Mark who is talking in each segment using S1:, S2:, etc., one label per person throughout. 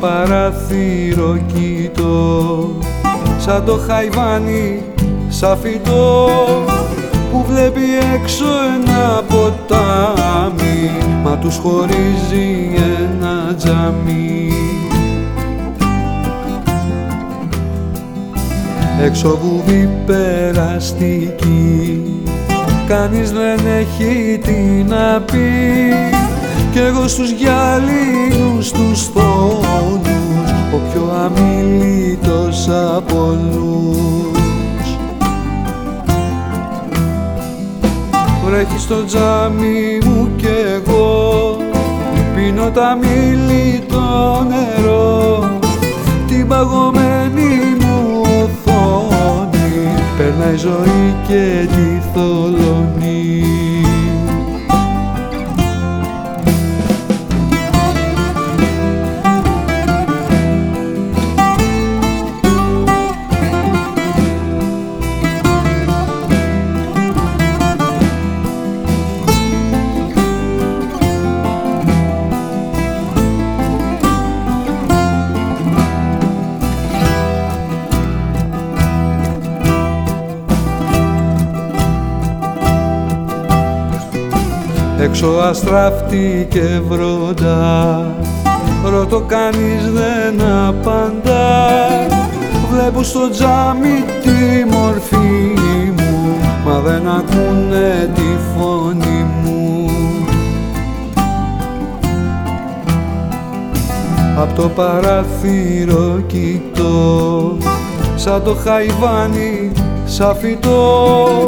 S1: παράθυρο κοιτώ. Σαν το χαϊβάνι σαν φυτό που βλέπει έξω ένα ποτάμι μα τους χωρίζει ένα τζαμί έξω βουβή περαστική κανείς δεν έχει τι να πει. Κι εγώ στους γυαλίνους τους Βρέχει στο τζάμι μου κι εγώ. Πίνω τα μήλι το νερό. Την παγωμένη μου οθόνη. Περνάει ζωή και τη θολώνει έξω αστράφτη και βροντά. Ρωτώ κανείς δεν απαντά. Βλέπω στο τζάμι τη μορφή μου Μα δεν ακούνε τη φωνή μου. Απ' το παράθυρο κοιτώ Σαν το χαϊβάνι σαν φυτό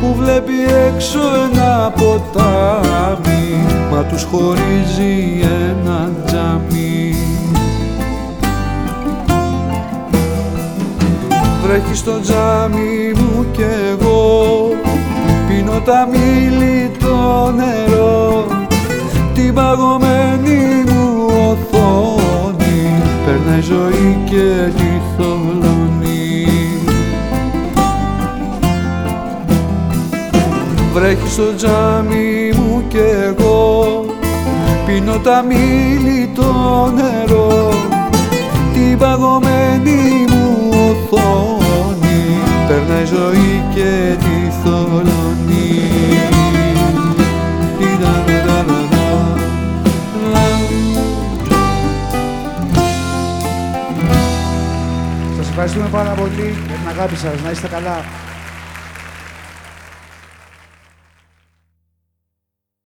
S1: που βλέπει έξω ένα ποτάμι μα τους χωρίζει ένα τζαμί Βρέχει στο τζάμι μου κι εγώ πίνω τα μήλι το νερό την παγωμένη μου οθόνη. Περνάει ζωή και τη θολώνει βρέχει στο τζάμι μου κι εγώ πίνω τα μήλι το νερό την παγωμένη μου οθόνη περνάει ζωή και τη θολώνει
S2: Σας ευχαριστούμε πάρα πολύ για την αγάπη σας. Να είστε καλά.